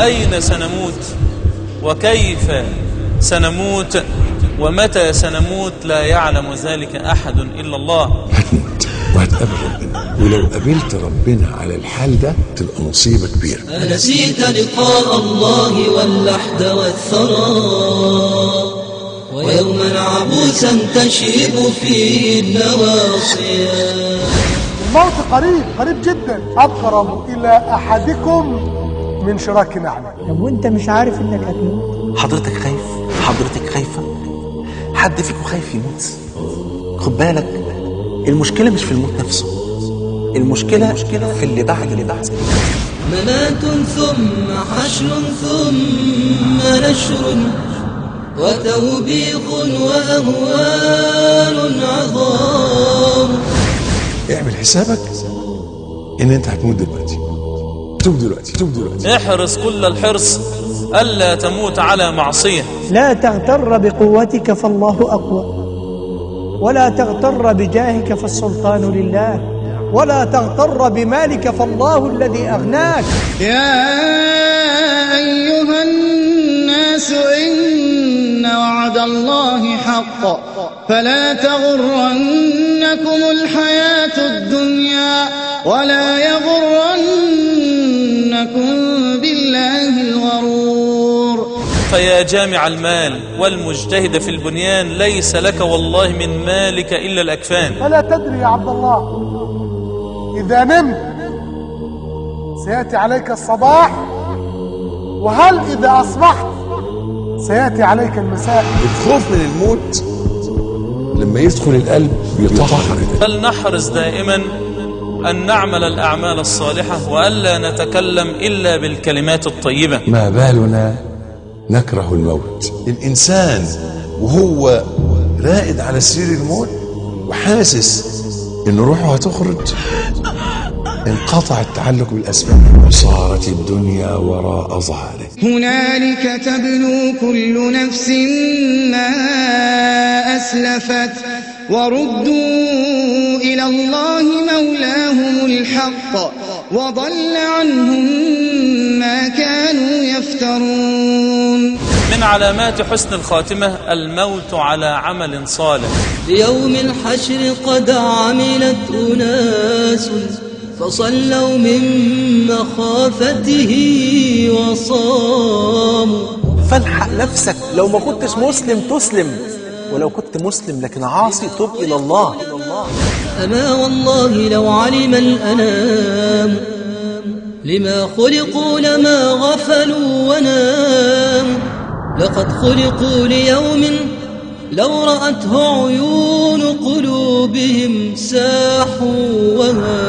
أين سنموت؟ وكيف سنموت؟ ومتى سنموت؟ لا يعلم ذلك أحد إلا الله. هتموت وهتقابل ربنا. ولو قابلت ربنا على الحال ده تبقى مصيبة كبيرة. أنسيت لقاء الله واللحد والثرى. ويوما عبوسا تشيب فيه النواصي. الموت قريب قريب جدا. أقرب إلى أحدكم. من شراك نعمة طب وانت مش عارف انك هتموت؟ حضرتك خايف؟ حضرتك خايفة؟ حد فيكم خايف يموت؟ خد بالك المشكلة مش في الموت نفسه. المشكلة في اللي بعد اللي بعد. ممات ثم حشر ثم نشر وتوبيخ وأهوال عظام. اعمل حسابك إن أنت هتموت دلوقتي. توب دلوقتي توب دلوقتي. احرص كل الحرص ألا تموت على معصية. لا تغتر بقوتك فالله أقوى ولا تغتر بجاهك فالسلطان لله ولا تغتر بمالك فالله الذي أغناك. يا أيها الناس إن وعد الله حق فلا تغرنكم الحياة الدنيا ولا يغرنكم بالله الغرور. فيا جامع المال والمجتهد في البنيان ليس لك والله من مالك إلا الأكفان. فلا تدري يا عبد الله إذا نمت سيأتي عليك الصباح وهل إذا أصبحت سيأتي عليك المساء. الخوف من الموت لما يدخل القلب بيطهر القلب فلنحرص دائما أن نعمل الأعمال الصالحة وألا نتكلم إلا بالكلمات الطيبة. ما بالنا؟ نكره الموت. الإنسان وهو رائد على سرير الموت وحاسس إن روحه هتخرج انقطع التعلق بالأسباب. وصارت الدنيا وراء ظهره. هنالك تبلو كل نفس ما أسلفت وردوا إلى الله مولاهم الحق وضل عنهم ما كانوا يفترون. من علامات حسن الخاتمة الموت على عمل صالح. ليوم الحشر قد عملت أناس فصلوا من مخافته وصاموا. فالحق نفسك لو ما كنتش مسلم تسلم. ولو كنت مسلم لكن عاصي تب إلى الله. أما والله لو علم الأنام لما خلقوا لما غفلوا وناموا لقد خلقوا ليوم لو رأته عيون قلوبهم ساحوا وهاموا